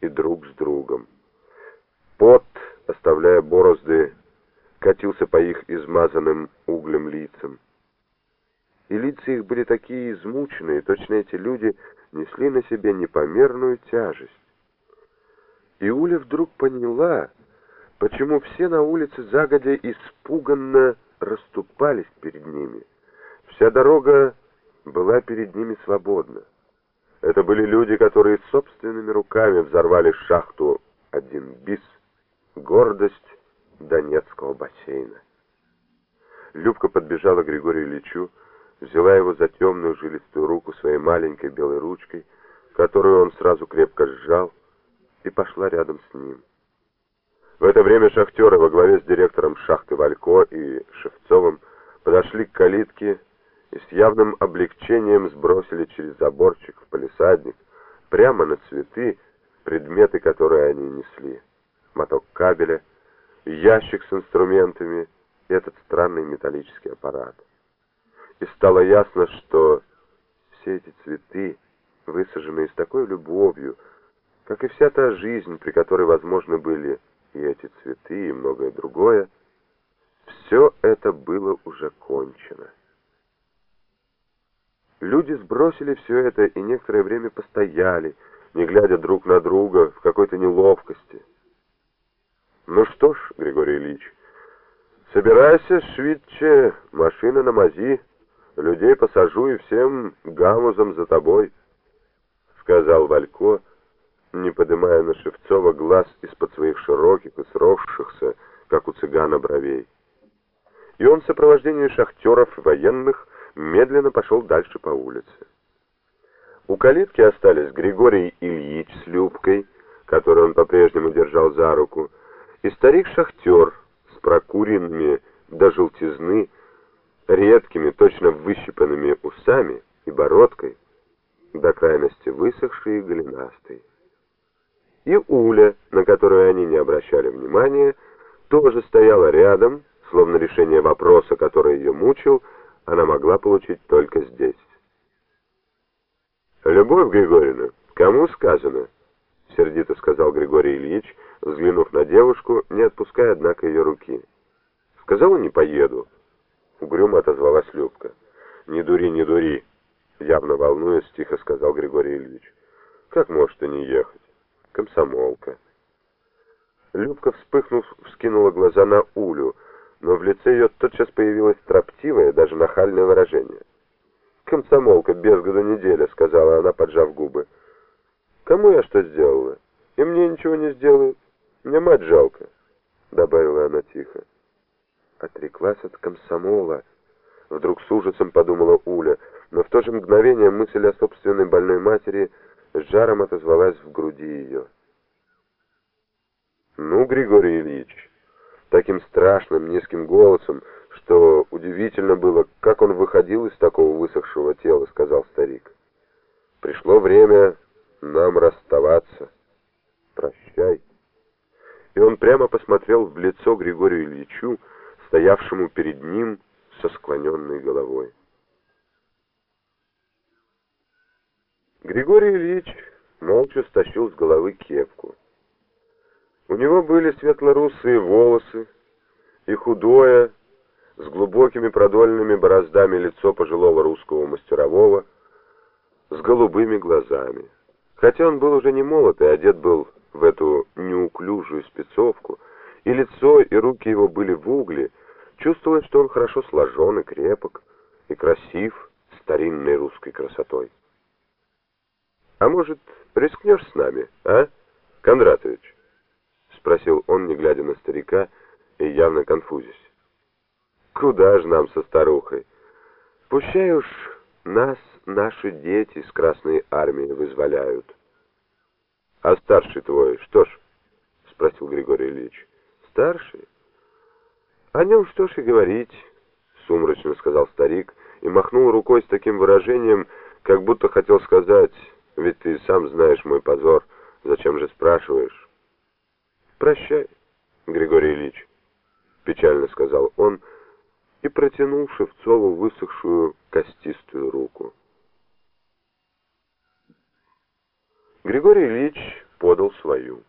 и друг с другом. Пот, оставляя борозды, катился по их измазанным углем лицам. И лица их были такие измученные, точно эти люди несли на себе непомерную тяжесть. И Уля вдруг поняла, почему все на улице загодя испуганно расступались перед ними. Вся дорога была перед ними свободна. Это были люди, которые собственными руками взорвали шахту один бис, гордость Донецкого бассейна. Любка подбежала к Григорию Ильичу, взяла его за темную жилистую руку своей маленькой белой ручкой, которую он сразу крепко сжал, и пошла рядом с ним. В это время шахтеры во главе с директором шахты Валько и Шевцовым подошли к калитке и с явным облегчением сбросили через заборчик в палисадник прямо на цветы предметы, которые они несли. Моток кабеля, ящик с инструментами и этот странный металлический аппарат. И стало ясно, что все эти цветы, высаженные с такой любовью, как и вся та жизнь, при которой возможны были и эти цветы, и многое другое, все это было уже кончено. Люди сбросили все это и некоторое время постояли, не глядя друг на друга в какой-то неловкости. «Ну что ж, Григорий Ильич, собирайся швидче, машина на мази, людей посажу и всем гамузом за тобой», — сказал Валько, не поднимая на Шевцова глаз из-под своих широких и сросшихся, как у цыгана, бровей. И он в сопровождении шахтеров и военных медленно пошел дальше по улице. У калитки остались Григорий Ильич с Любкой, которую он по-прежнему держал за руку, и старик-шахтер с прокуренными до желтизны, редкими, точно выщипанными усами и бородкой, до крайности высохший и голенастый. И Уля, на которую они не обращали внимания, тоже стояла рядом, словно решение вопроса, который ее мучил, она могла получить только здесь. «Любовь Григорьевна, кому сказано?» — сердито сказал Григорий Ильич, взглянув на девушку, не отпуская, однако, ее руки. «Сказала, не поеду». Угрюмо отозвалась Любка. «Не дури, не дури!» Явно волнуясь, тихо сказал Григорий Ильич. «Как может и не ехать? Комсомолка». Любка, вспыхнув, вскинула глаза на Улю, но в лице ее тотчас появилось строптивое, даже нахальное выражение. «Комсомолка, без году неделя», — сказала она, поджав губы. «Кому я что сделала? И мне ничего не сделают. Мне мать жалко», — добавила она тихо. «Отреклась от комсомола», — вдруг с ужасом подумала Уля, но в то же мгновение мысль о собственной больной матери с жаром отозвалась в груди ее. «Ну, Григорий Ильич», таким страшным низким голосом, что удивительно было, как он выходил из такого высохшего тела, сказал старик. Пришло время нам расставаться. Прощай. И он прямо посмотрел в лицо Григорию Ильичу, стоявшему перед ним со склоненной головой. Григорий Ильич молча стащил с головы кепку. У него были светло-русые волосы и худое, с глубокими продольными бороздами лицо пожилого русского мастерового, с голубыми глазами. Хотя он был уже не молод и одет был в эту неуклюжую спецовку, и лицо, и руки его были в угле, чувствовалось, что он хорошо сложен и крепок, и красив старинной русской красотой. «А может, рискнешь с нами, а, Кондратович?» Спросил он, не глядя на старика и явно конфузясь. «Куда же нам со старухой? Пущай уж нас наши дети с Красной Армии вызволяют». «А старший твой, что ж?» — спросил Григорий Ильич. «Старший? О нем что ж и говорить?» — сумрачно сказал старик и махнул рукой с таким выражением, как будто хотел сказать, «Ведь ты сам знаешь мой позор, зачем же спрашиваешь?» «Прощай, Григорий Ильич», — печально сказал он и протянул Шевцову высохшую костистую руку. Григорий Ильич подал свою.